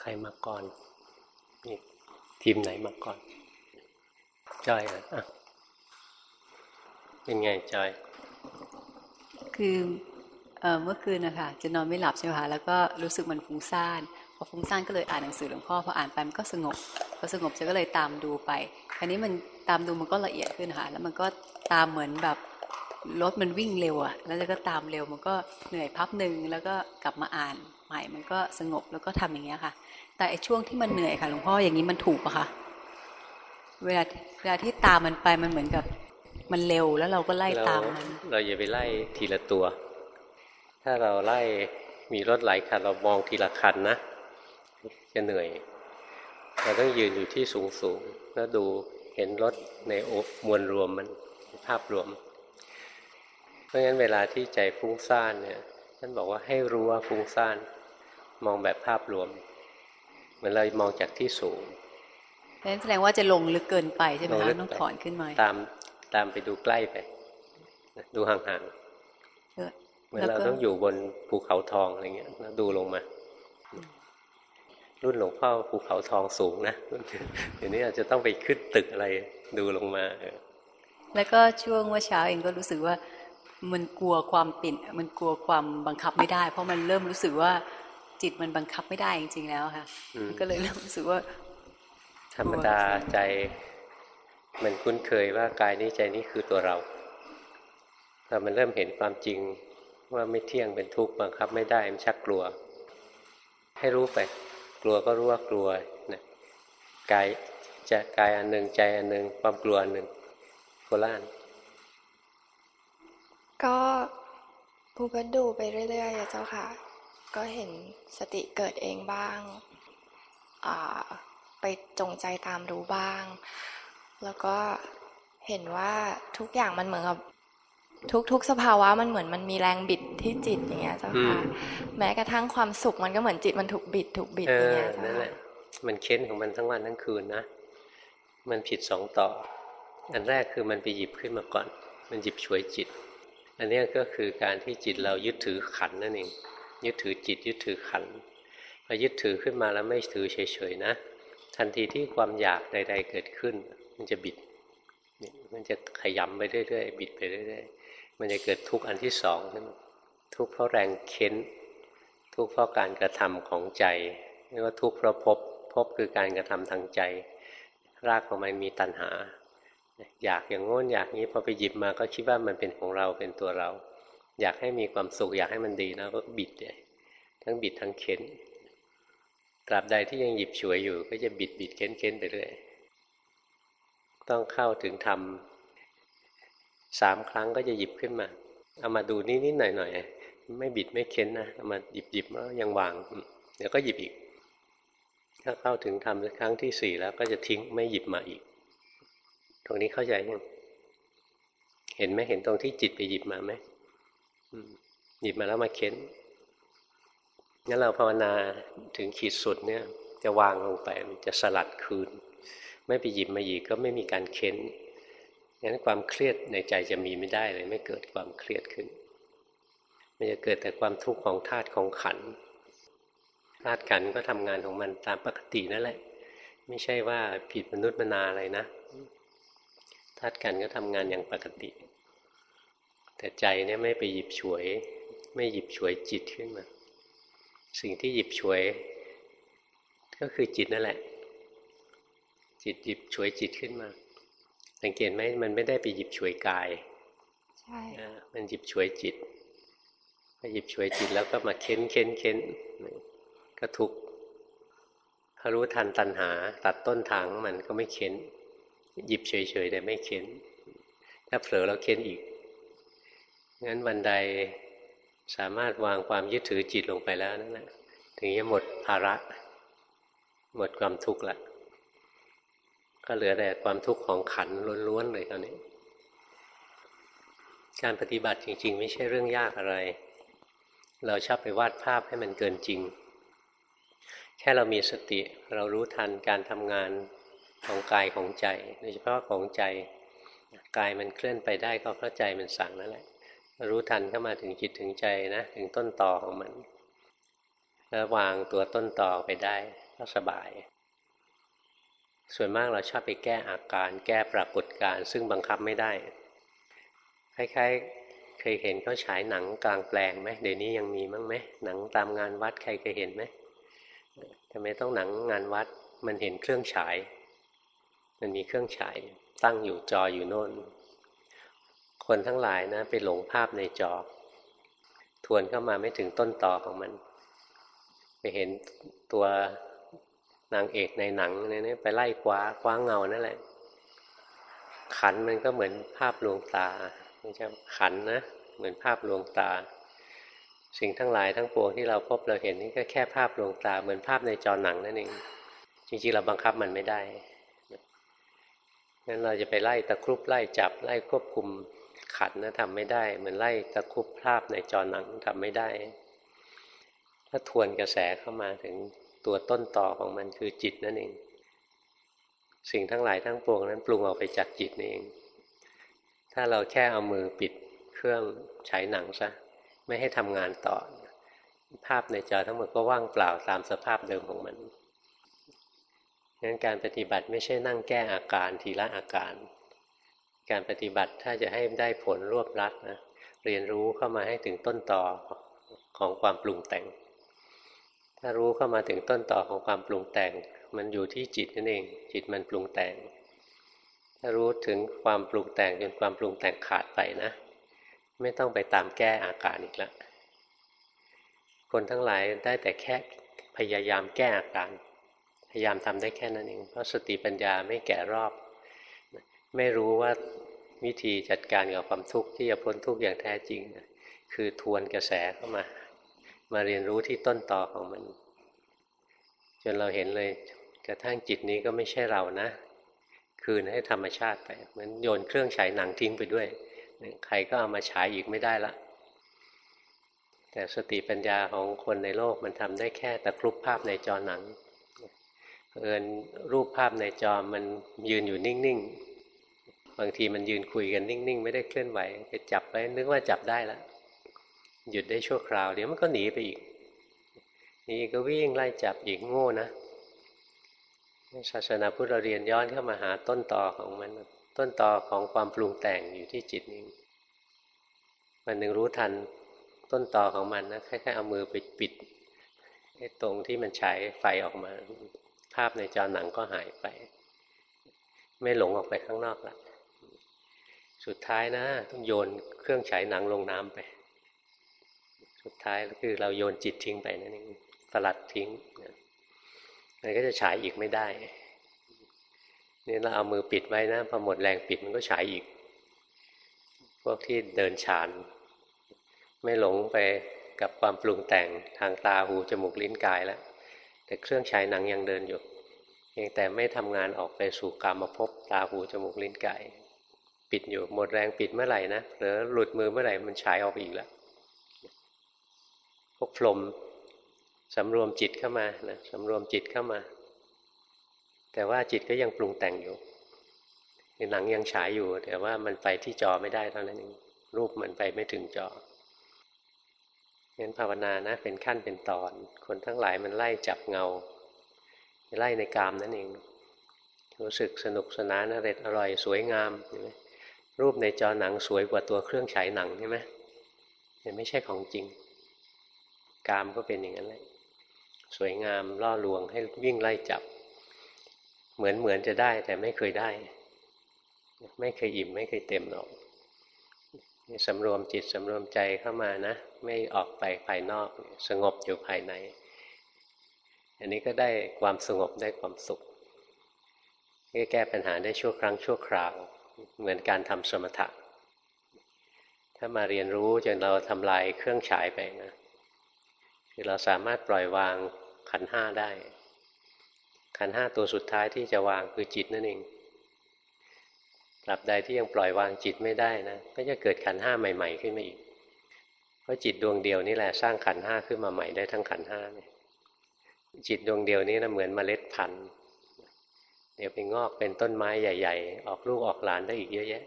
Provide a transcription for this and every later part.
ใครมาก่อนนี่ทีมไหนมาก่อนจอยอะเป็นไงจอย คือเมื่อคืนนะคะจะนอนไม่หลับใช่ไหมคะแล้วก็รู้สึกมันฟุ้งซ่านพอฟุ้งซ่านก็เลยอ่านหนังสือหลวงพ่อพออ่านไปมันก็สงบพอสงบจะก็เลยตามดูไปคราวนี้มันตามดูมันก็ละเอียดขึ้นค่ะแล้วมันก็ตามเหมือนแบบรถมันวิ่งเร็วอะแล้วก็ตามเร็วมันก็เหนื่อยพับหนึ่งแล้วก็กลับมาอ่าน ใหม่ มันก็สงบแล้วก็ทำอย่างเงี้ยค่ะ แต่ไอ้ช่วงที่มันเหนื่อยค่ะหลวงพ่ออย่างนี้มันถูกปะคะเวลาเวลาที่ตามมันไปมันเหมือนกับมันเร็วแล้วเราก็ไล่ตามมันเราอย่าไปไล่ทีละตัว ถ้าเราไล่มีรถหลายคันเรามองทีละคันนะจะเหนื่อย เราต้องยืนอยู่ที่สูงสูงแล้วดูเห็นรถในมวลรวมมันภาพรวม เพราะงั้นเวลาที่ใจฟุ้งซ่านเนี่ยท่านบอกว่าให้รู้ว่าฟุ้งซ่าน มองแบบภาพรวม เหมือนเรามองจากที่สูงนั่นแสดงว่าจะลงลึกเกินไปใช่ไหมคะต้องถอนขึ้นมาตามตามไปดูใกล้ไป ดูห่างๆเหมือนเราต้องอยู่บนภูเขาทองอะไรเงี้ยแล้วดูลงมา รุ่นหลวงพ่อภูเขาทองสูงนะเดี๋ยวนี้อาจจะต้องไปขึ้นตึกอะไรดูลงมาแล้วก็ช่วงว่าเช้าเองก็รู้สึกว่ามันกลัวความปิ่น มันกลัวความบังคับไม่ได้ เพราะมันเริ่มรู้สึกว่า จิตมันบังคับไม่ได้จริงๆแล้วค่ะก็เลยเริ่มรู้สึกว่า ธรรมดาใจมันคุ้นเคยว่ากายนี้ใจนี้คือตัวเราพอมันเริ่มเห็นความจริงว่าไม่เที่ยงเป็นทุกข์บังคับไม่ได้มันชักกลัว ให้รู้ไป กลัวก็รู้ว่ากลัวนะกายจะกายอันหนึ่งใจอันหนึ่งความกลัวอันหนึ่งโคล่านก็ภูก็ดูไปเรื่อยๆเจ้าค่ะ ก็เห็นสติเกิดเองบ้าง ไปจงใจตามรู้บ้าง แล้วก็เห็นว่าทุกอย่างมันเหมือนกับทุกทุกสภาวะมันเหมือนมันมีแรงบิดที่จิตอย่างเงี้ยเจ้าค่ะแม้กระทั่งความสุขมันก็เหมือนจิตมันถูกบิดถูกบิดอย่างเงี้ยเจ้าค่ะมันเค้นของมันทั้งวันทั้งคืนนะมันผิดสองต่อ อันแรกคือมันไปหยิบขึ้นมาก่อน มันหยิบช่วยจิต อันนี้ก็คือการที่จิตเรายึดถือขันนั่นเอง ยึดถือจิตยึดถือขันพอยึดถือขึ้นมาแล้วไม่ถือเฉยๆนะ ทันทีที่ความอยากใด ๆ เกิดขึ้น มันจะบิด มันจะขยำไปเรื่อยๆบิดไปเรื่อยๆมันจะเกิดทุกข์อันที่สองทุกข์เพราะแรงเค้น ทุกข์เพราะการกระทำของใจเรียกว่าทุกข์เพราะพบพบคือการกระทำทางใจ รากของมันมีตัณหา อยากอย่างง้นอยากนี้พอไปหยิบมาก็คิดว่ามันเป็นของเราเป็นตัวเรา อยากให้มีความสุขอยากให้มันดีนะก็บิดเลยทั้งบิดทั้งเค้นตราบใดที่ยังหยิบฉวยอยู่ ก็จะบิดบิดเค้นเค้นไปเรื่อยต้องเข้าถึงทำสามครั้งก็จะหยิบขึ้นมาเอามาดูนิดนิดหน่อยหน่อยไม่บิดไม่เค้นนะเอามาหยิบหยิบแล้วยังวางเดี๋ยวก็หยิบอีก ถ้าเข้าถึงทำครั้งที่สี่แล้วก็จะทิ้งไม่หยิบมาอีก ตรงนี้เข้าใจยังเห็นไหมเห็นตรงที่จิตไปหยิบมาไหม หยิบมาแล้วมาเค้นงั้นเราภาวนาถึงขีดสุดเนี่ย จะวางลงไปจะสลัดคืน ไม่ไปหยิบมาหยิบก็ไม่มีการเค้นงั้นความเครียดในใจจะมีไม่ได้เลย ไม่เกิดความเครียดขึ้น มันจะเกิดแต่ความทุกข์ของธาตุของขันธาตุขันก็ทำงานของมันตามปกตินั่นแหละ ไม่ใช่ว่าผิดมนุษย์มนาอะไรนะธาตุกันก็ทำงานอย่างปกติ แต่ใจเนี่ยไม่ไปหยิบฉวย ไม่หยิบฉวยจิตขึ้นมา สิ่งที่หยิบฉวย ก็คือจิตนั่นแหละ จิตหยิบฉวยจิตขึ้นมา สังเกตไหมมันไม่ได้ไปหยิบฉวยกายใช่มันหยิบฉวยจิตพอหยิบฉวยจิตแล้วก็มาเค้นเค้นเค้นก็ทุกข์ถ้ารู้ทันตัณหา ตัดต้นทางมันก็ไม่เค้น หยิบเฉยๆแต่ไม่เค้น ถ้าเผลอแล้วเค้นอีก งั้นวันใดสามารถวางความยึดถือจิตลงไปแล้วนั่นแหละถึงจะหมดภาระ หมดความทุกข์ละก็เหลือแต่ความทุกข์ของขันล้วนๆเลยคราวนี้ การปฏิบัติจริง ๆ ไม่ใช่เรื่องยากอะไร เราชอบไปวาดภาพให้มันเกินจริง แค่เรามีสติเรารู้ทันการทำงานของกายของใจโดยเฉพาะของใจ กายมันเคลื่อนไปได้ก็เพราะใจมันสั่งนั่นแหละ รู้ทันเข้ามาถึงจิตถึงใจนะถึงต้นต่อของมันแล้ววางตัวต้นต่อไปได้ก็สบาย ส่วนมากเราชอบไปแก้อาการแก้ปรากฏการซึ่งบังคับไม่ได้คล้ายๆเคยเห็นเขาฉายหนังกลางแปลงไหมเดี๋ยวนี้ยังมีมั้งไหมหนังตามงานวัดใครเคยเห็นไหมทำไมต้องหนังงานวัดมันเห็นเครื่องฉาย มันมีเครื่องฉายตั้งอยู่จออยู่โน่น คนทั้งหลายนะไปหลงภาพในจอ ทวนเข้ามาไม่ถึงต้นต่อของมัน ไปเห็นตัวนางเอกในหนังนี่ไปไล่คว้าคว้าเงานั่นแหละ ขันมันก็เหมือนภาพลวงตาไม่ใช่ขันนะเหมือนภาพลวงตา สิ่งทั้งหลายทั้งปวงที่เราพบเราเห็นนี่ก็แค่ภาพลวงตา เหมือนภาพในจอหนังนั่นเองจริงๆเราบังคับมันไม่ได้งั้นเราจะไปไล่ตะครุบไล่จับไล่ควบคุม ขันนะทำไม่ได้ เหมือนไล่ตะคุบภาพในจอหนังทำไม่ได้ ถ้าทวนกระแสเข้ามาถึงตัวต้นต่อของมันคือจิตนั่นเอง สิ่งทั้งหลายทั้งปวงนั้นปรุงออกไปจากจิตนี่เอง ถ้าเราแค่เอามือปิดเครื่องฉายหนังซะไม่ให้ทำงานต่อ ภาพในจอทั้งหมดก็ว่างเปล่าตามสภาพเดิมของมันงั้นการปฏิบัติไม่ใช่นั่งแก้อาการทีละอาการ การปฏิบัติถ้าจะให้ได้ผลรวบรัดนะเรียนรู้เข้ามาให้ถึงต้นต่อของความปรุงแต่ง ถ้ารู้เข้ามาถึงต้นต่อของความปรุงแต่ง มันอยู่ที่จิตนั่นเอง จิตมันปรุงแต่ง ถ้ารู้ถึงความปรุงแต่งจนความปรุงแต่งขาดไปนะ ไม่ต้องไปตามแก้อาการอีกแล้วคนทั้งหลายได้แต่แค่พยายามแก้อาการ พยายามทำได้แค่นั้นเอง เพราะสติปัญญาไม่แก่รอบ ไม่รู้ว่าวิธีจัดการกับความทุกข์ที่จะพ้นทุกข์อย่างแท้จริงคือทวนกระแสเข้ามา มาเรียนรู้ที่ต้นต่อของมัน จนเราเห็นเลยกระทั่งจิตนี้ก็ไม่ใช่เรานะ คืนให้ธรรมชาติไปเหมือนโยนเครื่องฉายหนังทิ้งไปด้วย ใครก็เอามาฉายอีกไม่ได้ละ แต่สติปัญญาของคนในโลกมันทำได้แค่ตะครุบภาพในจอหนังเอินรูปภาพในจอมันยืนอยู่นิ่งๆ บางทีมันยืนคุยกันนิ่ง ๆ ไม่ได้เคลื่อนไหวไปจับไปนึกว่าจับได้แล้วหยุดได้ชั่วคราว เดี๋ยวมันก็หนีไปอีกนี่ก็วิ่งไล่จับอีกโง่นะศาสนาพุทธเราเรียนย้อนเข้ามาหาต้นต่อของมัน ต้นต่อของความปรุงแต่งอยู่ที่จิตนี้มันหนึ่งรู้ทันต้นต่อของมันนะแค่ๆเอามือไปปิดตรงที่มันฉายไฟออกมา ภาพในจอหนังก็หายไป ไม่หลงออกไปข้างนอกละ สุดท้ายนะต้องโยนเครื่องฉายหนังลงน้ำไป สุดท้ายก็คือเราโยนจิตทิ้งไปนั่นเองสลัดทิ้งมันก็จะฉายอีกไม่ได้นี่เราเอามือปิดไว้นะพอหมดแรงปิดมันก็ฉายอีก พวกที่เดินฌาน ไม่หลงไปกับความปรุงแต่งทางตาหูจมูกลิ้นกายแล้ว แต่เครื่องฉายหนังยังเดินอยู่เพียงแต่ไม่ทำงานออกไปสู่กรรมภพตาหูจมูกลิ้นกาย ปิดอยู่หมดแรงปิดเมื่อไหร่นะหรือหลุดมือเมื่อไหร่มันฉายออกอีกแล้วพวกพรมสำรวมจิตเข้ามานะสำรวมจิตเข้ามา แต่ว่าจิตก็ยังปรุงแต่งอยู่หนังยังฉายอยู่ แต่ว่ามันไปที่จอไม่ได้เท่านั้นเองรูปมันไปไม่ถึงจองั้นภาวนานะ เป็นขั้นเป็นตอน คนทั้งหลายมันไล่จับเงา ไล่ในกามนั่นเองรู้สึกสนุกสนานอร่อยอร่อยสวยงามใช่ไหม รูปในจอหนังสวยกว่าตัวเครื่องฉายหนังใช่ไหมแต่ยไม่ใช่ของจริง กามก็เป็นอย่างนั้นแหละสวยงามล่อลวงให้วิ่งไล่จับ เหมือนเหมือนจะได้แต่ไม่เคยได้ ไม่เคยอิ่มไม่เคยเต็มหรอกสำรวมจิตสำรวมใจเข้ามานะ ไม่ออกไปภายนอกสงบอยู่ภายใน อันนี้ก็ได้ความสงบได้ความสุขแก้ปัญหาได้ชั่วครั้งชั่วคราว เหมือนการทำสมถะ ถ้ามาเรียนรู้จนเราทำลายเครื่องฉายไปนะคือเราสามารถปล่อยวางขันห้าได้ ขันห้าตัวสุดท้ายที่จะวางคือจิตนั่นเองตราบใดที่ยังปล่อยวางจิตไม่ได้นะ ก็จะเกิดขันห้าใหม่ ๆ ขึ้นมาอีก เพราะจิตดวงเดียวนี่แหละสร้างขันห้าขึ้นมาใหม่ได้ทั้งขันห้าเนี่ยจิตดวงเดียวนี้นะเหมือนเมล็ดพันธุ์ เดี๋ยวไปงอกเป็นต้นไม้ใหญ่ ๆ ออกลูกออกหลานได้อีกเยอะแยะ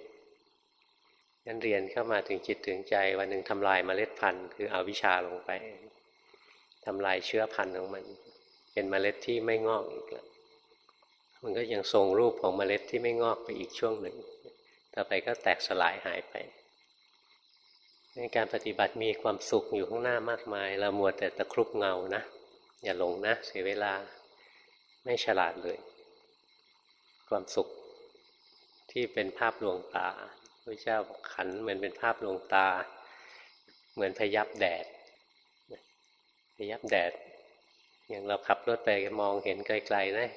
งั้นเรียนเข้ามาถึงจิตถึงใจวันหนึ่งทำลายเมล็ดพันธุ์คือเอาวิชชาลงไปทำลายเชื้อพันธุ์ของมัน เป็นเมล็ดที่ไม่งอกอีกแล้วมันก็ยังทรงรูปของเมล็ดที่ไม่งอกไปอีกช่วงหนึ่ง ต่อไปก็แตกสลายหายไป ในการปฏิบัติมีความสุขอยู่ข้างหน้ามากมายเรามัวแต่ตะครุบเงานะ อย่าหลงนะ เสียเวลาไม่ฉลาดเลย ความสุขที่เป็นภาพลวงตาพระเจ้าขันเหมือนเป็นภาพลวงตา เหมือนพยับแดดพยับแดด อย่างเราขับรถไปมองเห็นไกลๆนะ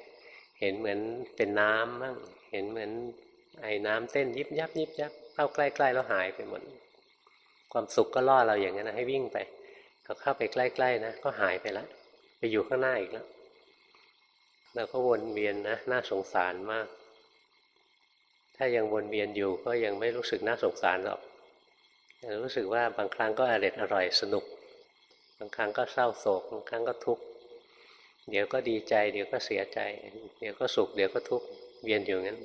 เห็นเหมือนเป็นน้ำบ้างเห็นเหมือนไอ้น้ำเต้นยิบยับยิบยับเข้าใกล้ๆแล้วหายไปหมดความสุขก็ล่อเราอย่างนั้นนะให้วิ่งไปพอเข้าไปใกล้ ๆ นะก็หายไปแล้วไปอยู่ข้างหน้าอีกแล้ว เราก็วนเวียนนะน่าสงสารมาก ถ้ายังวนเวียนอยู่ก็ยังไม่รู้สึกน่าสงสารหรอกรู้สึกว่าบางครั้งก็อร่อยอร่อยสนุก บางครั้งก็เศร้าโศกบางครั้งก็ทุกข์เดี๋ยวก็ดีใจ เดี๋ยวก็เสียใจ เดี๋ยวก็สุข เดี๋ยวก็ทุกข์เวียนอยู่งั้น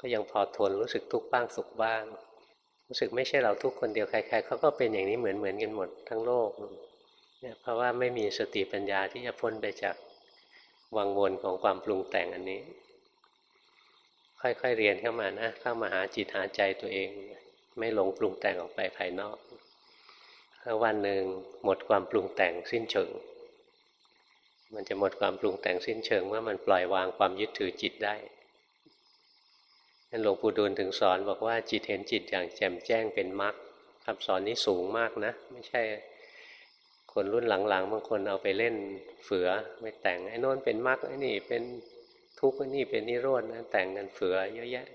ก็ยังพอทนรู้สึกทุกข์บ้างสุขบ้าง รู้สึกไม่ใช่เราทุกคนเดียวใคร ๆเขาก็เป็นอย่างนี้เหมือนเหมือนกันหมดทั้งโลกเนี่ยเพราะว่าไม่มีสติปัญญาที่จะพ้นไปจาก วังวนของความปรุงแต่งอันนี้ ค่อยๆเรียนเข้ามานะ เข้ามาหาจิตหาใจตัวเอง ไม่หลงปรุงแต่งออกไปภายนอกแล้ววันหนึ่งหมดความปรุงแต่งสิ้นเชิง มันจะหมดความปรุงแต่งสิ้นเชิงเมื่อมันปล่อยวางความยึดถือจิตได้นั่นหลวงปู่ดูลถึงสอนบอกว่าจิตเห็นจิตอย่างแจ่มแจ้งเป็นมรรคคำสอนนี้สูงมากนะ ไม่ใช่ คนรุ่นหลังๆบางคนเอาไปเล่นเฟือไม่แต่งไอ้นอนเป็นมรรคไอ้นี่เป็นทุกข์ไอ้นี่เป็นนิโรธนะแต่งกันเฟือเยอะแยะ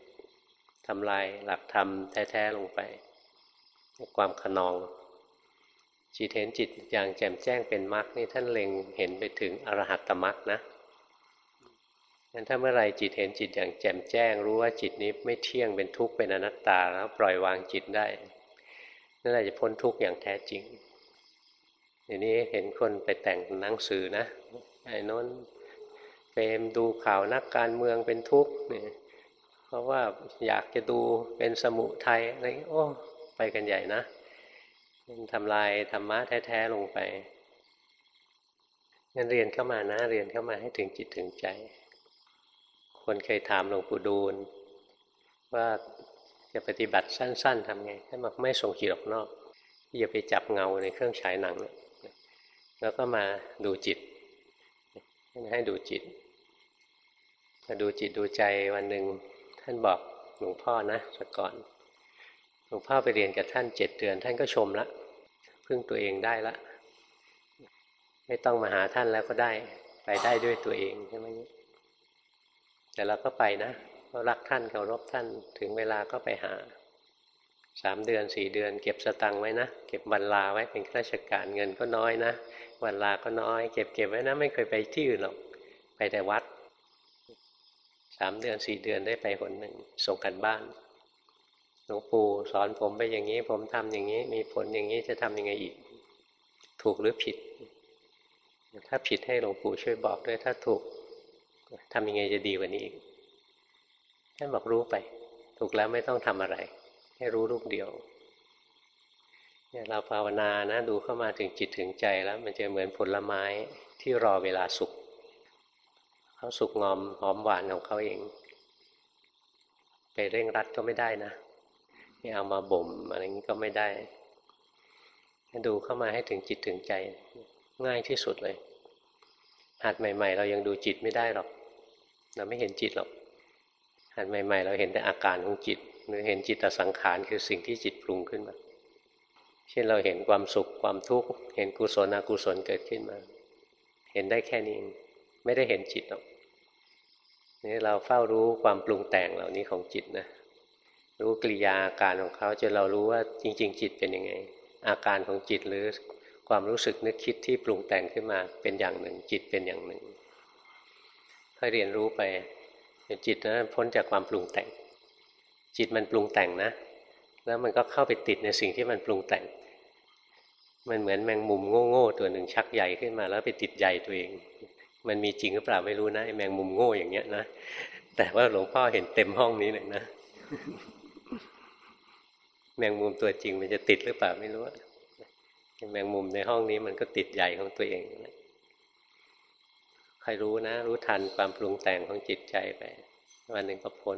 ทำลายหลักธรรมแท้ๆลงไปความขนอง จิตเห็นจิตอย่างแจ่มแจ้งเป็นมรรคนี่ท่านเล็งเห็นไปถึงอรหัตตมรรคนะงั้นถ้าเมื่อไรจิตเห็นจิตอย่างแจ่มแจ้ง รู้ว่าจิตนี้ไม่เที่ยงเป็นทุกข์เป็นอนัตตาแล้วปล่อยวางจิตได้นั่นแหละจะพ้นทุกข์อย่างแท้จริง เดี๋ยวนี้เห็นคนไปแต่งหนังสือนะไอ้นนเฟมดูข่าวนักการเมืองเป็นทุกข์เนี่ยเพราะว่าอยากจะดูเป็นสมุทัยอะไรโอ้ไปกันใหญ่นะทำลายธรรมะแท้ๆลงไปงั้นเรียนเข้ามานะ เรียนเข้ามาให้ถึงจิตถึงใจ คนเคยถามหลวงปู่ดูล ว่าจะปฏิบัติสั้น ๆทำไงท่านบอกไม่ส่งจิตออกนอกอย่าไปจับเงาในเครื่องฉายหนัง แล้วก็มาดูจิต ให้ดูจิตมาดูจิตดูใจวันหนึ่งท่านบอกหลวงพ่อนะสักก่อน หลวงพ่อไปเรียนกับท่านเจ็ดเดือน ท่านก็ชมละพึ่งตัวเองได้ละ ไม่ต้องมาหาท่านแล้วก็ได้ ไปได้ด้วยตัวเองใช่ไหมแต่เราก็ไปนะเรารักท่านเคารพท่านถึงเวลาก็ไปหา สามเดือนสี่เดือน เก็บสตังค์ไว้นะ เก็บวันลาไว้เป็นข้าราชการเงินก็น้อยนะวันลาก็น้อย เก็บเก็บไว้นะ ไม่เคยไปที่อื่นหรอกไปแต่วัดสามเดือนสี่เดือนได้ไปคนหนึ่งส่งกันบ้านหลวงปู่สอนผมไปอย่างนี้ ผมทำอย่างนี้ มีผลอย่างนี้จะทำยังไงอีก ถูกหรือผิด ถ้าผิดให้หลวงปู่ช่วยบอกด้วยถ้าถูกทำยังไงจะดีกว่านี้อีกท่านบอกรู้ไป ถูกแล้วไม่ต้องทำอะไร ให้รู้ลูกเดียวเนี่ยเราภาวนานะดูเข้ามาถึงจิตถึงใจแล้ว มันจะเหมือนผลไม้ที่รอเวลาสุกเขาสุกงอมหอมหวานของเขาเอง ไปเร่งรัดก็ไม่ได้นะไม่เอามาบ่มอะไรนี้ก็ไม่ได้ดูเข้ามาให้ถึงจิตถึงใจ ง่ายที่สุดเลย หัดใหม่ ๆ เรายังดูจิตไม่ได้หรอก เราไม่เห็นจิตหรอกหัดใหม่ ๆ เราเห็นแต่อาการของจิต หรือเห็นจิตสังขารคือสิ่งที่จิตปรุงขึ้นมา เช่นเราเห็นความสุขความทุกข์เห็นกุศลอกุศลเกิดขึ้นมา เห็นได้แค่นี้ไม่ได้เห็นจิตหรอกนี่เราเฝ้ารู้ความปรุงแต่งเหล่านี้ของจิตนะรู้กิริยาอาการของเขาจนเรารู้ว่าจริง ๆ จิตเป็นยังไง อาการของจิตหรือความรู้สึกนึกคิดที่ปรุงแต่งขึ้นมาเป็นอย่างหนึ่ง จิตเป็นอย่างหนึ่งค่อยเรียนรู้ไปจิตนะพ้นจากความปรุงแต่ง จิตมันปรุงแต่งนะ แล้วมันก็เข้าไปติดในสิ่งที่มันปรุงแต่ง มันเหมือนแมงมุมโง่ๆตัวหนึ่งชักใหญ่ขึ้นมา แล้วไปติดใหญ่ตัวเอง มันมีจริงหรือเปล่าไม่รู้นะไอ้แมงมุมโง่อย่างเงี้ยนะแต่ว่าหลวงพ่อเห็นเต็มห้องนี้เลยนะแมงมุมตัวจริงมันจะติดหรือเปล่าไม่รู้แมงมุมในห้องนี้มันก็ติดใหญ่ของตัวเองใครรู้นะ รู้ทันความปรุงแต่งของจิตใจไป วันหนึ่งก็พ้น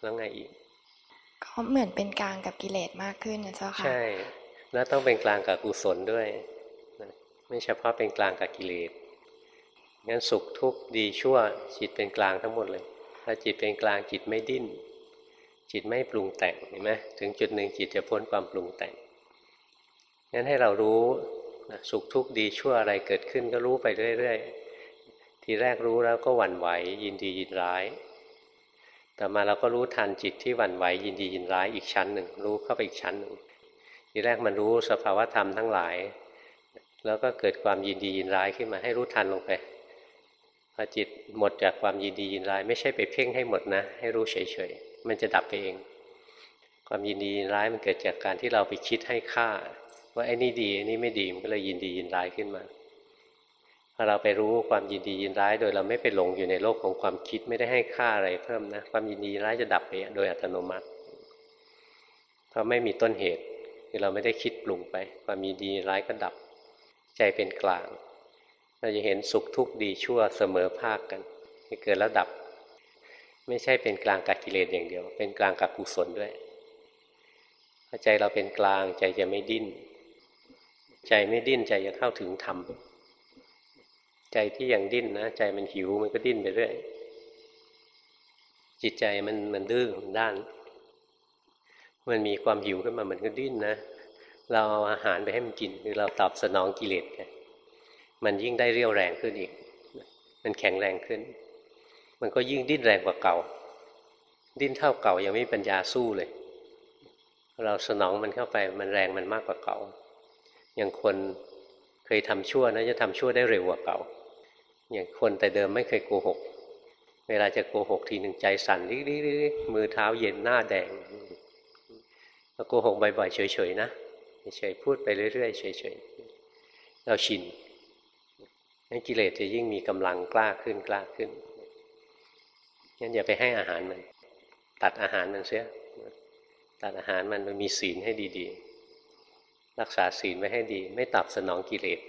แล้วไงอีกก็เหมือนเป็นกลางกับกิเลสมากขึ้นนะเจ้าค่ะใช่แล้วต้องเป็นกลางกับกุศลด้วยไม่เฉพาะเป็นกลางกับกิเลสงั้นสุขทุกข์ดีชั่วจิตเป็นกลางทั้งหมดเลย ถ้าจิตเป็นกลางจิตไม่ดิ้น จิตไม่ปรุงแต่งเห็นไหมถึงจุดหนึ่งจิตจะพ้นความปรุงแต่งงั้นให้เรารู้สุขทุกข์ดีชั่วอะไรเกิดขึ้นก็รู้ไปเรื่อยๆทีแรกรู้แล้วก็หวั่นไหวยินดียินร้าย ต่อมาเราก็รู้ทันจิตที่หวั่นไหวยินดียินร้ายอีกชั้นหนึ่ง รู้เข้าไปอีกชั้นหนึ่งทีแรกมันรู้สภาวธรรมทั้งหลาย แล้วก็เกิดความยินดียินร้ายขึ้นมาให้รู้ทันลงไปพอจิตหมดจากความยินดียินร้าย ไม่ใช่ไปเพ่งให้หมดนะ ให้รู้เฉยๆมันจะดับไปเอง ความยินดียินร้ายมันเกิดจากการที่เราไปคิดให้ค่า ว่าไอ้นี่ดีไอ้นี่ไม่ดีมันก็เลยยินดียินร้ายขึ้นมา พอเราไปรู้ความยินดียินร้าย โดยเราไม่ไปหลงอยู่ในโลกของความคิดไม่ได้ให้ค่าอะไรเพิ่มนะ ความยินดีร้ายจะดับไปโดยอัตโนมัติเพราะไม่มีต้นเหตุคือเราไม่ได้คิดปรุงไป ความยินดีร้ายก็ดับ ใจเป็นกลาง เราจะเห็นสุขทุกข์ดีชั่วเสมอภาคกันเกิดแล้วดับ ไม่ใช่เป็นกลางกับกิเลสอย่างเดียว เป็นกลางกับกุศลด้วยใจเราเป็นกลางใจจะไม่ดิ้น ใจไม่ดิ้นใจจะเข้าถึงธรรม ใจที่ยังดิ้นนะใจมันหิวมันก็ดิ้นไปเรื่อยจิตใจมันมันดื้อมันด้าน มันมีความหิวขึ้นมามันก็ดิ้นนะเราเอาอาหารไปให้มันกินคือเราตอบสนองกิเลสไงมันยิ่งได้เรี่ยวแรงขึ้นอีก มันแข็งแรงขึ้น มันก็ยิ่งดิ้นแรงกว่าเก่า ดิ้นเท่าเก่ายังไม่มีปัญญาสู้เลย เราสนองมันเข้าไปมันแรงมันมากกว่าเก่าอย่างคนเคยทำชั่วนะจะทำชั่วได้เร็วกว่าเก่า อย่างคนแต่เดิมไม่เคยโกหก เวลาจะโกหกทีหนึ่งใจสั่นริกๆมือเท้าเย็นหน้าแดงโกหกบ่อยๆเฉยๆนะเฉยๆพูดไปเรื่อยๆเฉยๆเราชินนั้นกิเลสจะยิ่งมีกำลังกล้าขึ้นกล้าขึ้นงั้นอย่าไปให้อาหารมัน ตัดอาหารมันเสียตัดอาหารมันมันมีศีลให้ดีๆ รักษาศีลไว้ให้ดี ไม่ตอบสนองกิเลส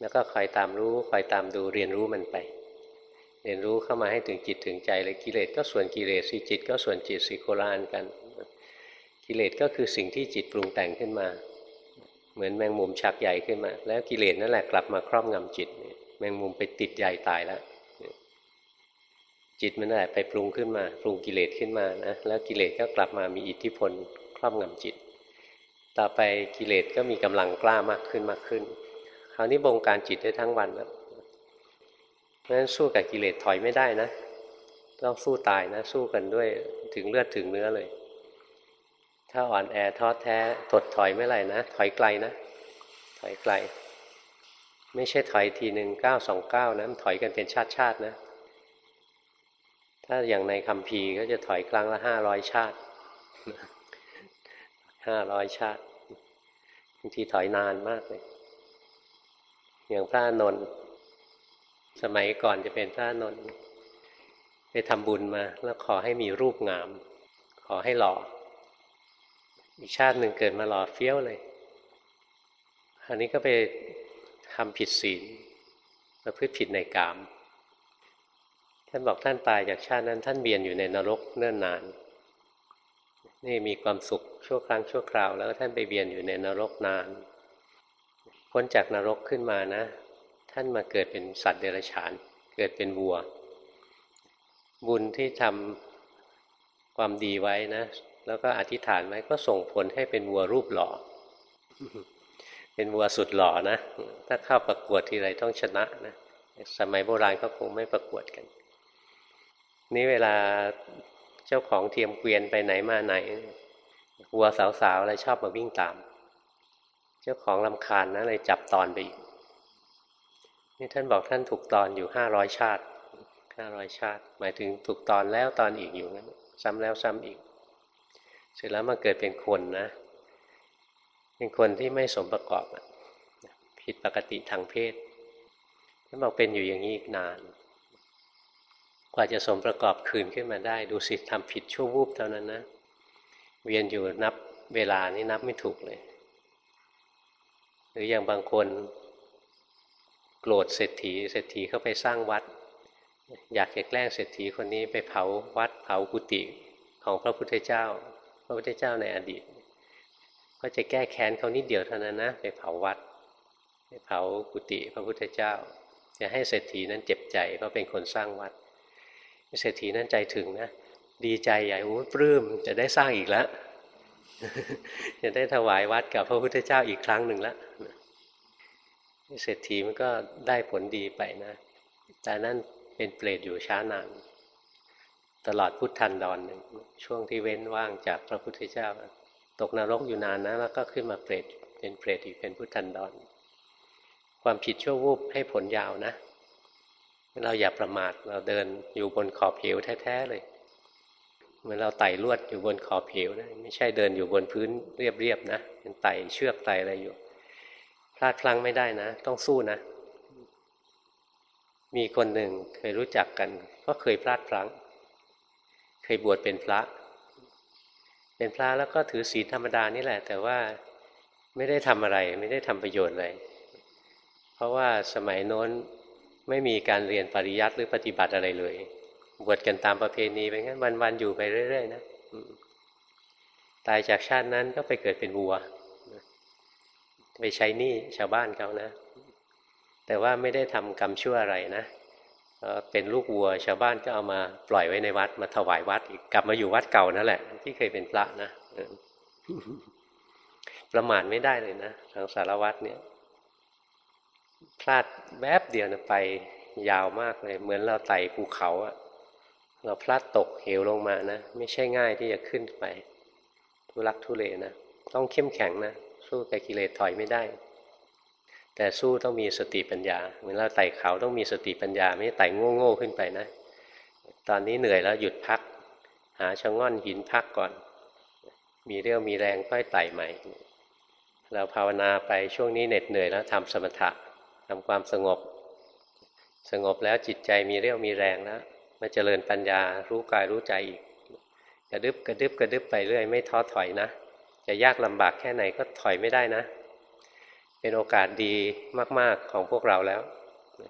แล้วก็คอยตามรู้คอยตามดูเรียนรู้มันไป เรียนรู้เข้ามาให้ถึงจิตถึงใจเลยกิเลสก็ส่วนกิเลสสิจิตก็ส่วนจิตสิโคลานกัน กิเลสก็คือสิ่งที่จิตปรุงแต่งขึ้นมา เหมือนแมงมุมชักใหญ่ขึ้นมา แล้วกิเลสนั่นแหละกลับมาครอบงำจิตแมงมุมไปติดใหญ่ตายแล้วจิตมันแหละไปปรุงขึ้นมา ปรุงกิเลสขึ้นมานะแล้วกิเลสก็กลับมามีอิทธิพลครอบงำจิต ต่อไปกิเลสก็มีกำลังกล้ามากขึ้นมากขึ้น ราวนี้บงการจิตได้ทั้งวันแล้วเพราะฉะนั้นสู้กับกิเลสถอยไม่ได้นะต้องสู้ตายนะ สู้กันด้วยถึงเลือดถึงเนื้อเลย ถ้าอ่อนแอท้อแท้ถดถอยไม่ไรนะถอยไกลนะ ถอยไกล ไม่ใช่ถอยทีหนึ่งเก้าสองเก้านะถอยกันเป็นชาติชาตินะ ถ้าอย่างในคำพีก็จะถอยครั้งละห้าร้อยชาติห้าร้อยชาติบางทีถอยนานมากเลย อย่างพระนนท์สมัยก่อนจะเป็นพระนนท์ไปทำบุญมา แล้วขอให้มีรูปงาม ขอให้หล่อ อีกชาติหนึ่งเกิดมาหล่อเฟี้ยวเลยอันนี้ก็ไปทำผิดศีลประพฤติผิดในกาม ท่านบอกท่านตายจากชาตินั้น ท่านเบียนอยู่ในนรกเนิ่นนาน นี่มีความสุขชั่วครั้งชั่วคราว แล้วท่านไปเวียนอยู่ในนรกนาน พ้นจากนรกขึ้นมานะ ท่านมาเกิดเป็นสัตว์เดรัจฉาน เกิดเป็นวัว บุญที่ทำความดีไว้นะ แล้วก็อธิษฐานไว้ก็ส่งผลให้เป็นวัวรูปหล่อ เป็นวัวสุดหล่อนะ ถ้าเข้าประกวดทีไรต้องชนะนะ สมัยโบราณก็คงไม่ประกวดกัน นี่เวลาเจ้าของเทียมเกวียนไปไหนมาไหนวัวสาวๆอะไรชอบมาวิ่งตาม เจ้าของลำคาญนะเลยจับตอนไปอีกนี่ท่านบอกท่านถูกตอนอยู่ห้าร้อยชาติห้าร้อยชาติ หมายถึงถูกตอนแล้วตอนอีกอยู่นั้นซ้ำแล้วซ้ำอีก เสร็จแล้วมาเกิดเป็นคนนะ เป็นคนที่ไม่สมประกอบผิดปกติทางเพศท่านบอกเป็นอยู่อย่างนี้อีกนาน กว่าจะสมประกอบคืนขึ้นมาได้ ดูสิทำผิดชั่ววูบเท่านั้นนะ เวียนอยู่นับเวลานี่นับไม่ถูกเลย รืออย่างบางคนโกรธเศรษฐี เศรษฐีเข้าไปสร้างวัด อยากจะแกล้งเศรษฐีคนนี้ไปเผาวัดเผากุฏิของพระพุทธเจ้า พระพุทธเจ้าในอดีต ก็จะแก้แค้นเขานิดเดียวเท่านั้นนะไปเผาวัดไปเผากุฏิพระพุทธเจ้า จะให้เศรษฐีนั้นเจ็บใจเพราะเป็นคนสร้างวัด เศรษฐีนั้นใจถึงนะดีใจใหญ่โอ้ปลื้มจะได้สร้างอีกแล้ว จะได้ถวายวัดกับพระพุทธเจ้าอีกครั้งหนึ่งล้วเศรษฐีมันก็ได้ผลดีไปนะแต่นั่นเป็นเปรตอยู่ช้านานตลอดพุทธันดรหนึ่งช่วงที่เว้นว่างจากพระพุทธเจ้า ตกนรกอยู่นานนะแล้วก็ขึ้นมาเปรตเป็นเปรตอีกเป็นพุทธันดร ความผิดชั่ววูบให้ผลยาวนะ เราอย่าประมาทเราเดินอยู่บนขอบเหวแท้ๆเลย มือนเราไต่ลวดอยู่บนขอบเหวนะไม่ใช่เดินอยู่บนพื้นเรียบๆนะเป็นไต่เชือกไต่อะไรอยู่ พลาดพลั้งไม่ได้นะ ต้องสู้นะ มีคนหนึ่งเคยรู้จักกัน ก็เคยพลาดพลั้ง เคยบวชเป็นพระ เป็นพระแล้วก็ถือศีลธรรมดานี่แหละ แต่ว่าไม่ได้ทำอะไร ไม่ได้ทำประโยชน์อะไร เพราะว่าสมัยโน้นไม่มีการเรียนปริยัติหรือปฏิบัติอะไรเลย บวชกันตามประเพณีไปงั้นวันๆอยู่ไปเรื่อยๆนะตายจากชาตินั้นก็ไปเกิดเป็นวัวไปใช้หนี้ชาวบ้านเขานะ แต่ว่าไม่ได้ทำกรรมชั่วอะไรนะเป็นลูกวัว ชาวบ้านก็เอามาปล่อยไว้ในวัด มาถวายวัดอีกกลับมาอยู่วัดเก่านั่นแหละ ที่เคยเป็นพระนะประมาทไม่ได้เลยนะทางสารวัตรเนี่ย พลาดแวบเดียวนะไปยาวมากเลย เหมือนเราไต่ภูเขาอะ เราพลาดตกเหวลงมานะ ไม่ใช่ง่ายที่จะขึ้นไป ทุลักทุเลนะต้องเข้มแข็งนะ สู้กับกิเลสถอยไม่ได้ แต่สู้ต้องมีสติปัญญา เหมือนเราไต่เขาต้องมีสติปัญญา ไม่ไต่โง่ๆขึ้นไปนะ ตอนนี้เหนื่อยแล้วหยุดพัก หาชะง่อนหินพักก่อน มีเรี่ยวมีแรงค่อยไต่ใหม่ เราภาวนาไปช่วงนี้เหน็ดเหนื่อยแล้วทำสมถะทำความสงบ สงบแล้วจิตใจมีเรี่ยวมีแรงแล้ว มาเจริญปัญญารู้กายรู้ใจอีก กระดึบกระดึบกระดึบไปเรื่อย ไม่ท้อถอยนะ จะยากลำบากแค่ไหนก็ถอยไม่ได้นะ เป็นโอกาสดีมาก ๆของพวกเราแล้ว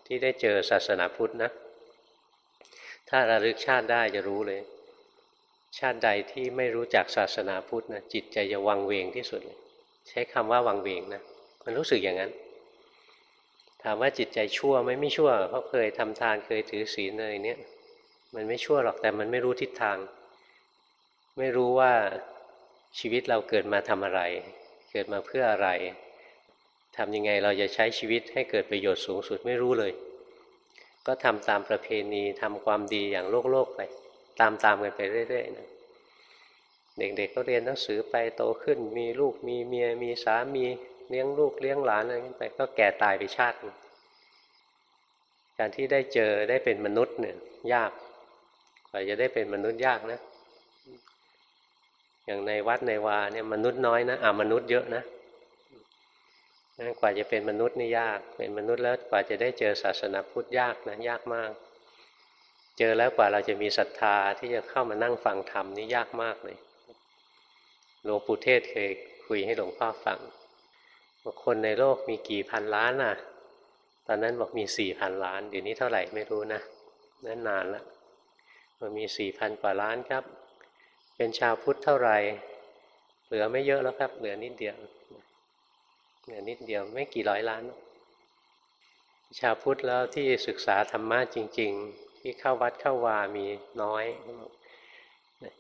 ที่ได้เจอศาสนาพุทธนะ ถ้าระลึกชาติได้จะรู้เลย ชาติใดที่ไม่รู้จักศาสนาพุทธนะจิตใจจะวังเวงที่สุดเลยใช้คำว่าวังเวงนะมันรู้สึกอย่างนั้นถามว่าจิตใจชั่วไหมไม่ชั่ว เพราะเคยทำทานเคยถือศีลอะไรเนี้ย มันไม่ชั่วหรอกแต่มันไม่รู้ทิศทาง ไม่รู้ว่าชีวิตเราเกิดมาทำอะไร เกิดมาเพื่ออะไรทำยังไงเราจะใช้ชีวิตให้เกิดประโยชน์สูงสุดไม่รู้เลย ก็ทำตามประเพณีทำความดีอย่างโลกโลกไป ตามตามกันไปเรื่อยๆนะเด็กๆก็เรียนหนังสือไปโตขึ้น มีลูกมีเมียมีสามีเลี้ยงลูกเลี้ยงหลานอะไรไป ก็แก่ตายไปชาติ การที่ได้เจอได้เป็นมนุษย์เนี่ยยาก กว่าจะได้เป็นมนุษย์ยากนะ อย่างในวัดในวาเนี่ยมนุษย์น้อยนะอ่ามนุษย์เยอะนะกว่าจะเป็นมนุษย์นี่ยาก เป็นมนุษย์แล้วกว่าจะได้เจอศาสนาพุทธยากนะยากมาก เจอแล้วกว่าเราจะมีศรัทธาที่จะเข้ามานั่งฟังธรรมนี่ยากมากเลยหลวงปู่เทศเคยคุยให้หลวงพ่อฟังว่าคนในโลกมีกี่พันล้านน่ะ ตอนนั้นบอกมีสี่พันล้านเดี๋ยวนี้เท่าไหร่ไม่รู้นะนั้นนานแล้ว มันมีสี่พันกว่าล้านครับ เป็นชาวพุทธเท่าไหร่ เหลือไม่เยอะแล้วครับ เหลือนิดเดียว เหลือนิดเดียวไม่กี่ร้อยล้าน ชาวพุทธแล้วที่ศึกษาธรรมะจริง ๆ ที่เข้าวัดเข้าวามีน้อย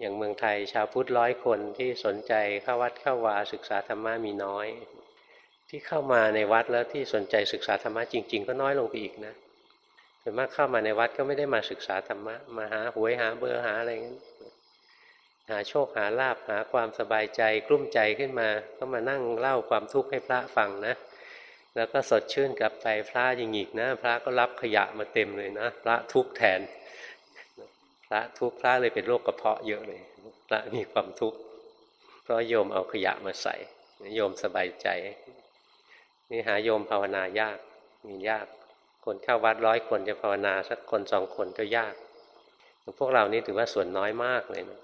อย่างเมืองไทยชาวพุทธร้อยคนที่สนใจเข้าวัดเข้าวาศึกษาธรรมะมีน้อย ที่เข้ามาในวัดแล้วที่สนใจศึกษาธรรมะจริง ๆ ก็น้อยลงไปอีกนะ ส่วนมากเข้ามาในวัดก็ไม่ได้มาศึกษาธรรมะ มาหาหวยหาเบอร์หาอะไรงั้นหาโชคหาลาบหาความสบายใจกลุ้มใจขึ้นมา ก็มานั่งเล่าความทุกข์ให้พระฟังนะ แล้วก็สดชื่นกลับไปพระยิงอีกนะ พระก็รับขยะมาเต็มเลยนะ พระทุกข์แทน พระทุกข์พระเลยเป็นโรคกระเพาะเยอะเลย พระมีความทุกข์เพราะโยมเอาขยะมาใส่โยมสบายใจ นี่หาโยมภาวนายากมียาก คนเข้าวัดร้อยคนจะภาวนาสักคนสองคนก็ยาก พวกเรานี่ถือว่าส่วนน้อยมากเลยนะ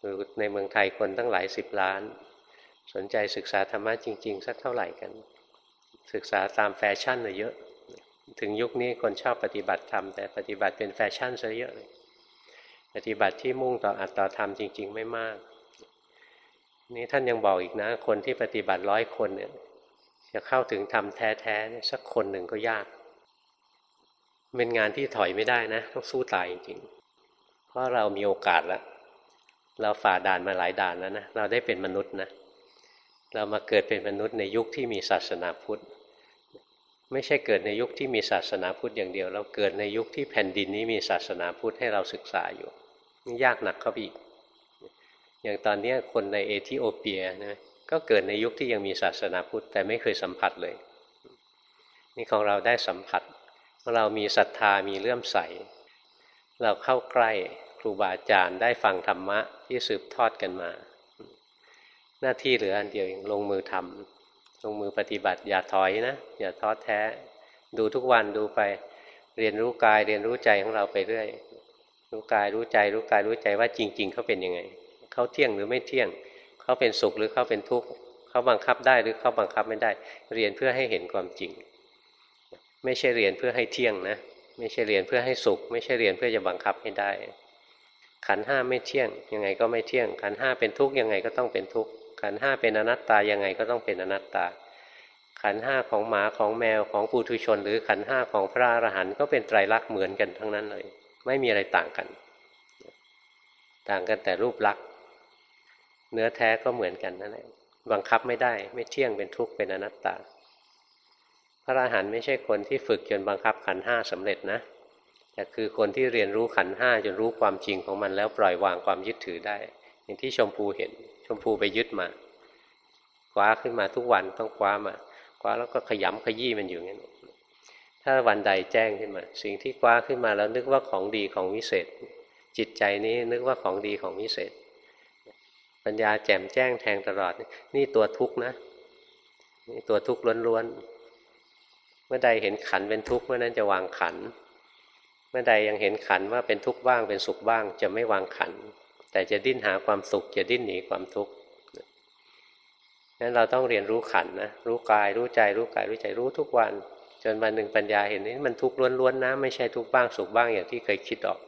คือในเมืองไทยคนตั้งหลายสิบล้าน สนใจศึกษาธรรมะจริง ๆ สักเท่าไหร่กัน ศึกษาตามแฟชั่นเลยเยอะ ถึงยุคนี้คนชอบปฏิบัติธรรมแต่ปฏิบัติเป็นแฟชั่นซะเยอะเลย ปฏิบัติที่มุ่งต่ออัตตาธรรมจริง ๆ ไม่มาก นี่ท่านยังบอกอีกนะ คนที่ปฏิบัติร้อยคนเนี่ยจะเข้าถึงธรรมแท้ๆสักคนหนึ่งก็ยาก เป็นงานที่ถอยไม่ได้นะต้องสู้ตายจริงๆเพราะเรามีโอกาสแล้ว เราฝ่าด่านมาหลายด่านแล้วนะเราได้เป็นมนุษย์นะเรามาเกิดเป็นมนุษย์ในยุคที่มีศาสนาพุทธ ไม่ใช่เกิดในยุคที่มีศาสนาพุทธอย่างเดียว เราเกิดในยุคที่แผ่นดินนี้มีศาสนาพุทธให้เราศึกษาอยู่นี่ยากหนักเข้าไปอีก อย่างตอนนี้คนในเอธิโอเปียนะก็เกิดในยุคที่ยังมีศาสนาพุทธแต่ไม่เคยสัมผัสเลย นี่ของเราได้สัมผัส เรามีศรัทธามีเลื่อมใส เราเข้าใกล้ครูบาอาจารย์ได้ฟังธรรมะที่สืบทอดกันมา หน้าที่เหลืออันเดียวเองลงมือทำลงมือปฏิบัติ อย่าถอยนะ อย่าท้อแท้ ดูทุกวันดูไปเรียนรู้กายเรียนรู้ใจของเราไปเรื่อยรู้กายรู้ใจรู้กายรู้ใจว่าจริง ๆเขาเป็นยังไงเขาเที่ยงหรือไม่เที่ยงเขาเป็นสุขหรือเขาเป็นทุกข์เขาบังคับได้หรือเขาบังคับไม่ได้ เรียนเพื่อให้เห็นความจริง ไม่ใช่เรียนเพื่อให้เที่ยงนะ ไม่ใช่เรียนเพื่อให้สุข ไม่ใช่เรียนเพื่อจะบังคับให้ได้ ขันห้าไม่เที่ยง ยังไงก็ไม่เที่ยง ขันห้าเป็นทุกข์ยังไงก็ต้องเป็นทุกข์ ขันห้าเป็นอนัตตายังไงก็ต้องเป็นอนัตตา ขันห้าของหมาของแมวของปุถุชน หรือขันห้าของพระอรหันต์ก็เป็นไตรลักษณ์เหมือนกันทั้งนั้นเลย ไม่มีอะไรต่างกัน ต่างกันแต่รูปลักษณ์เนื้อแท้ก็เหมือนกันนั่นแหละบังคับไม่ได้ ไม่เที่ยงเป็นทุกข์เป็นอนัตตา ระอรหันต์ไม่ใช่คนที่ฝึกจนบังคับขันห้าสำเร็จนะแต่คือคนที่เรียนรู้ขันห้าจนรู้ความจริงของมันแล้วปล่อยวางความยึดถือได้ อย่างที่ชมพูเห็น ชมพูไปยึดมาคว้าขึ้นมาทุกวันต้องคว้ามาคว้าแล้วก็ขยำขยี้มันอยู่งั้นถ้าวันใดแจ้งขึ้นมา สิ่งที่คว้าขึ้นมาแล้วนึกว่าของดีของวิเศษ จิตใจนี้นึกว่าของดีของวิเศษ ปัญญาแจ่มแจ้งแทงตลอด นี่ตัวทุกข์นะนี่ตัวทุกข์ล้วนๆ เมื่อใดเห็นขันเป็นทุกข์เมื่อนั้นจะวางขัน เมื่อใดยังเห็นขันว่าเป็นทุกข์บ้างเป็นสุขบ้าง จะไม่วางขัน แต่จะดิ้นหาความสุข จะดิ้นหนีความทุกข์นั้นเราต้องเรียนรู้ขันนะรู้กายรู้ใจรู้กายรู้ใจรู้ทุกวัน จนวันหนึ่งปัญญาเห็นนี่มันทุกข์ล้วนๆนะไม่ใช่ทุกข์บ้างสุขบ้างอย่างที่เคยคิดออก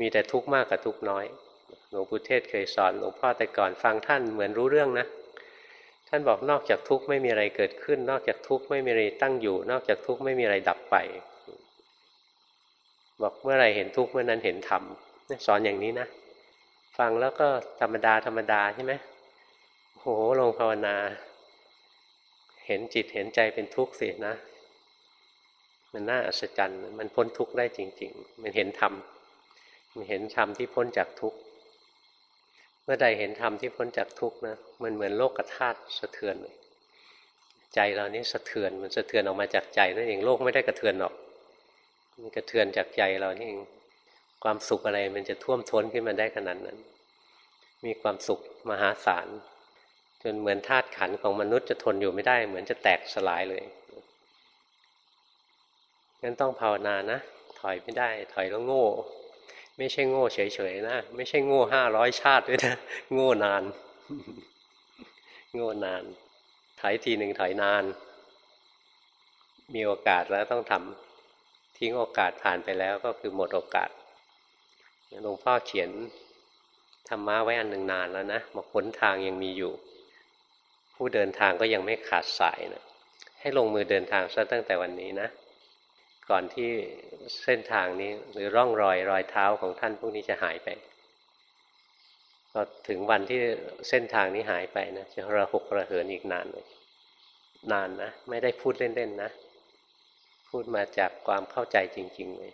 มีแต่ทุกข์มากกับทุกข์น้อย หลวงปู่เทศเคยสอนหลวงพ่อแต่ก่อนฟังท่านเหมือนรู้เรื่องนะ ท่านบอกนอกจากทุกข์ไม่มีอะไรเกิดขึ้น นอกจากทุกข์ไม่มีอะไรตั้งอยู่ นอกจากทุกข์ไม่มีอะไรดับไป บอกเมื่อไรเห็นทุกข์เมื่อนั้นเห็นธรรมสอนอย่างนี้นะ ฟังแล้วก็ธรรมดาธรรมดาใช่ไหมโหลงภาวนา เห็นจิตเห็นใจเป็นทุกข์สินะ มันน่าอัศจรรย์ มันพ้นทุกข์ได้จริง ๆ มันเห็นธรรมมันเห็นธรรมที่พ้นจากทุกข์ เมื่อใดเห็นธรรมที่พ้นจากทุกข์นะมันเหมือนโลกธาตุสะเทือนเลยใจเรานี่สะเทือนมันสะเทือนออกมาจากใจนั่นเองโลกไม่ได้กระเทือนหรอกมันกระเทือนจากใจเรานี่เองความสุขอะไรมันจะท่วมท้นขึ้นมาได้ขนาดนั้น มีความสุขมหาศาลจนเหมือนธาตุขันของมนุษย์จะทนอยู่ไม่ได้ เหมือนจะแตกสลายเลยงั้นต้องภาวนานะ ถอยไม่ได้ ถอยแล้วโง่ ไม่ใช่โง่เฉยๆนะไม่ใช่โง่ห้าร้อยชาติด้วยนะโง่นาน โง่นานถอยทีหนึ่งถอยนาน มีโอกาสแล้วต้องทำทิ้งโอกาสผ่านไปแล้วก็คือหมดโอกาสหลวงพ่อเขียนธรรมะไว้อันหนึ่งนานแล้วนะบอกผลทางยังมีอยู่ ผู้เดินทางก็ยังไม่ขาดสายนะให้ลงมือเดินทางซะตั้งแต่วันนี้นะ ก่อนที่เส้นทางนี้หรือร่องรอยรอยเท้าของท่านพวกนี้จะหายไปพอถึงวันที่เส้นทางนี้หายไปนะจะระหกระเหินอีกนานเลยนานนะ ไม่ได้พูดเล่นๆนะ พูดมาจากความเข้าใจจริง ๆ เลย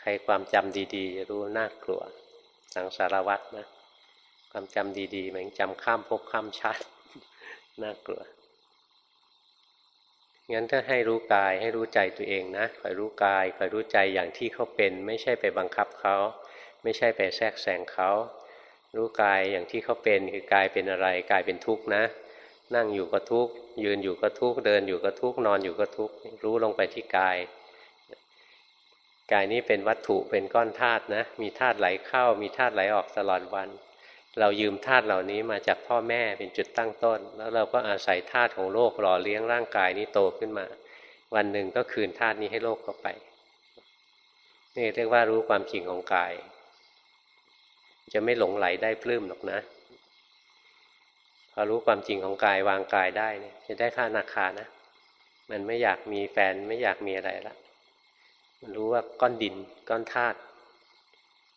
ใครความจำดีๆจะรู้น่ากลัว สังสารวัตรนะ ความจำดีๆเหมือนจำข้ามภพข้ามชาติ น่ากลัว งั้นถ้าให้รู้กายให้รู้ใจตัวเองนะคอยรู้กายคอยรู้ใจอย่างที่เขาเป็น ไม่ใช่ไปบังคับเขาไม่ใช่ไปแทรกแซงเขารู้กายอย่างที่เขาเป็นคือกายเป็นอะไรกายเป็นทุกข์นะ นั่งอยู่ก็ทุกข์ยืนอยู่ก็ทุกข์เดินอยู่ก็ทุกข์นอนอยู่ก็ทุกข์รู้ลงไปที่กาย กายนี้เป็นวัตถุเป็นก้อนธาตุนะ มีธาตุไหลเข้า มีธาตุไหลออกตลอดวัน เรายืมธาตุเหล่านี้มาจากพ่อแม่เป็นจุดตั้งต้น แล้วเราก็อาศัยธาตุของโลกหล่อเลี้ยงร่างกายนี้โตขึ้นมา วันหนึ่งก็คืนธาตุนี้ให้โลกเข้าไปนี่เรียกว่ารู้ความจริงของกาย จะไม่หลงไหลได้ปลื้มหรอกนะพอรู้ความจริงของกายวางกายได้เนี่ยจะได้ค่านาคานะ มันไม่อยากมีแฟนไม่อยากมีอะไรละมันรู้ว่าก้อนดินก้อนธาตุ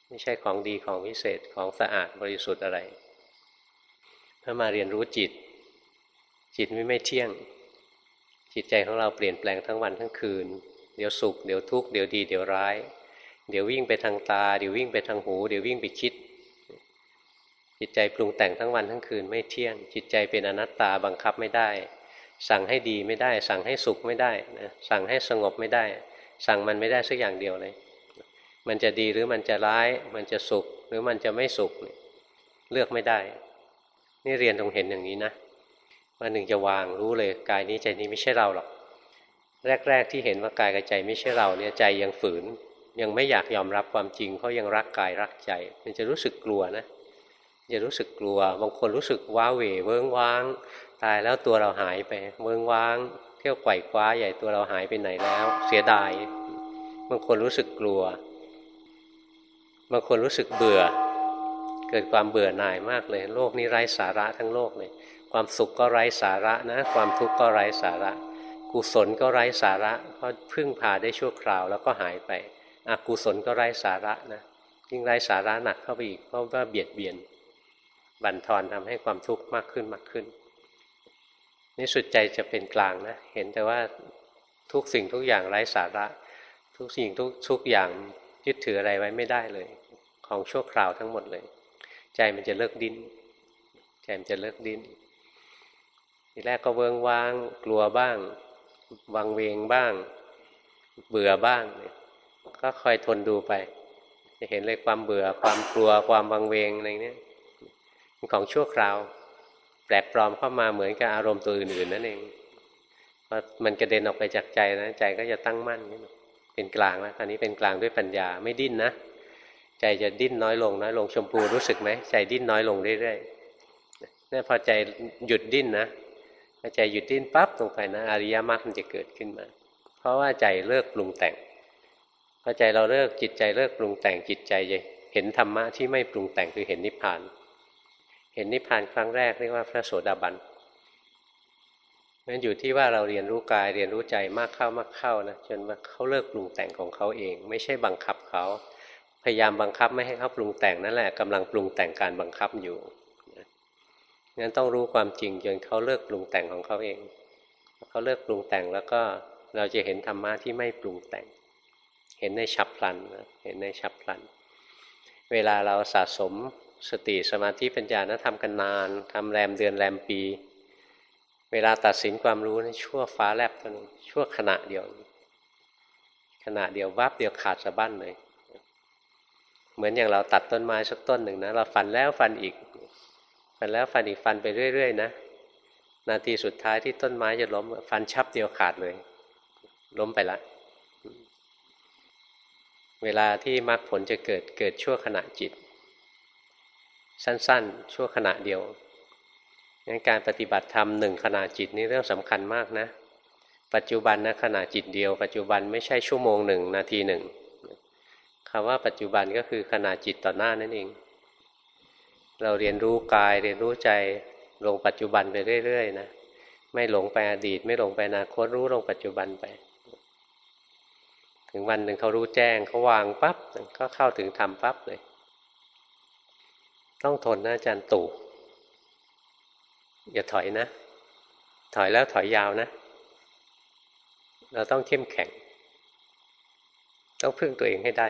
ไม่ใช่ของดีของวิเศษของสะอาดบริสุทธิ์อะไร ถ้ามาเรียนรู้จิต จิตไม่ไม่เที่ยง จิตใจของเราเปลี่ยนแปลงทั้งวันทั้งคืน เดี๋ยวสุขเดี๋ยวทุกข์เดี๋ยวดีเดี๋ยวร้าย เดี๋ยววิ่งไปทางตา เดี๋ยววิ่งไปทางหู เดี๋ยววิ่งไปคิด จิตใจปรุงแต่งทั้งวันทั้งคืนไม่เที่ยง จิตใจเป็นอนัตตาบังคับไม่ได้ สั่งให้ดีไม่ได้ สั่งให้สุขไม่ได้นะสั่งให้สงบไม่ได้ สั่งมันไม่ได้สักอย่างเดียวเลย มันจะดีหรือมันจะร้าย มันจะสุข หรือมันจะไม่สุข เลือกไม่ได้ นี่เรียนตรงเห็นอย่างนี้นะวันหนึ่งจะวางรู้เลยกายนี้ใจนี้ไม่ใช่เราหรอก แรก ๆ ที่เห็นว่ากายกับใจไม่ใช่เราเนี่ยใจยังฝืน ยังไม่อยากยอมรับความจริงเพราะยังรักกายรักใจ มันจะรู้สึกกลัวนะจะรู้สึกกลัว บางคนรู้สึกว้าเหวเวิ้งว้าง ตายแล้วตัวเราหายไปเวิ้งว้าง เที่ยวไกว่คว้าใหญ่ตัวเราหายไปไหนแล้ว เสียดาย บางคนรู้สึกกลัว บางคนรู้สึกเบื่อ เกิดความเบื่อหน่ายมากเลย โลกนี้ไร้สาระทั้งโลกเลย ความสุขก็ไร้สาระนะ ความทุกข์ก็ไร้สาระ กุศลก็ไร้สาระเพราะพึ่งพาได้ชั่วคราวแล้วก็หายไปอกุศลก็ไร้สาระนะยิ่งไร้สาระหนักเข้าไปอีกเพราะว่าเบียดเบียน บั่นทอนทำให้ความทุกข์มากขึ้นมากขึ้นนี่สุดใจจะเป็นกลางนะ เห็นแต่ว่าทุกสิ่งทุกอย่างไร้สาระ ทุกสิ่งทุกทุกอย่าง ยึดถืออะไรไว้ไม่ได้เลย ของชั่วคราวทั้งหมดเลย ใจมันจะเลิกดิ้นใจมันจะเลิกดิ้นทีแรกก็เวิงว้างกลัวบ้าง วังเวงบ้าง เบื่อบ้าง ก็คอยทนดูไป จะเห็นเลยความเบื่อความกลัวความวังเวงอะไรเนี้ยของชั่วคราว แปลกปลอมเข้ามาเหมือนกับอารมณ์ตัวอื่นๆนั่นเองพอมันกระเด็นออกไปจากใจนะใจก็จะตั้งมั่นนี่ เป็นกลางแล้วคราวนี้เป็นกลางด้วยปัญญาไม่ดิ้นนะ ใจจะดิ้นน้อยลงน้อยลงชมพูรู้สึกไหมใจดิ้นน้อยลงเรื่อยๆนี่พอใจหยุดดิ้นนะพอใจหยุดดิ้นปั๊บลงไปนะอริยมรรคมันจะเกิดขึ้นมา เพราะว่าใจเลิกปรุงแต่งพอใจเราเลิกจิตใจเลิกปรุงแต่งจิตใจจะเห็นธรรมะที่ไม่ปรุงแต่งคือเห็นนิพพาน เห็นนิพพานครั้งแรกเรียกว่าพระโสดาบัน มันอยู่ที่ว่าเราเรียนรู้กายเรียนรู้ใจมากเข้ามากเข้านะจนเขาเลิกปรุงแต่งของเขาเอง ไม่ใช่บังคับเขา พยายามบังคับไม่ให้เขาปรุงแต่งนั่นแหละกำลังปรุงแต่งการบังคับอยู่งั้นต้องรู้ความจริงจนเขาเลิกปรุงแต่งของเขาเองเขาเลิกปรุงแต่งแล้วก็เราจะเห็นธรรมะที่ไม่ปรุงแต่ง เห็นในฉับพลันเห็นในฉับพลัน เวลาเราสะสมสติสมาธิปัญญานะทำกันนานทำแรมเดือนแรมปี เวลาตัดสินความรู้นี่ชั่วฟ้าแลบตัวนึงชั่วขณะเดียว ขณะเดียววับเดียวขาดสะบั้นเลยเหมือนอย่างเราตัดต้นไม้สักต้นหนึ่งนะเราฟันแล้วฟันอีก ฟันแล้วฟันอีกฟันไปเรื่อยๆนะนาทีสุดท้ายที่ต้นไม้จะล้ม ฟันชับเดียวขาดเลย ล้มไปละ เวลาที่มรรคผลจะเกิดเกิดชั่วขณะจิต สั้น ๆ ชั่วขณะเดียว งั้นการปฏิบัติธรรมหนึ่งขณะจิตนี่เรื่องสำคัญมากนะ ปัจจุบันนะขณะจิตเดียว ปัจจุบันไม่ใช่ชั่วโมงหนึ่งนาทีหนึ่งคำว่าปัจจุบันก็คือขณะจิตต่อหน้านั่นเอง เราเรียนรู้กายเรียนรู้ใจลงปัจจุบันไปเรื่อยๆนะไม่หลงไปอดีต ไม่หลงไปอนาคตรู้ลงปัจจุบันไป ถึงวันหนึ่งเขารู้แจ้งเขาวางปับ๊บก็เข้าถึงธรรมปั๊บเลย ต้องทนนะอาจารย์ตู่ อย่าถอยนะ ถอยแล้วถอยยาวนะ เราต้องเข้มแข็ง ต้องพึ่งตัวเองให้ได้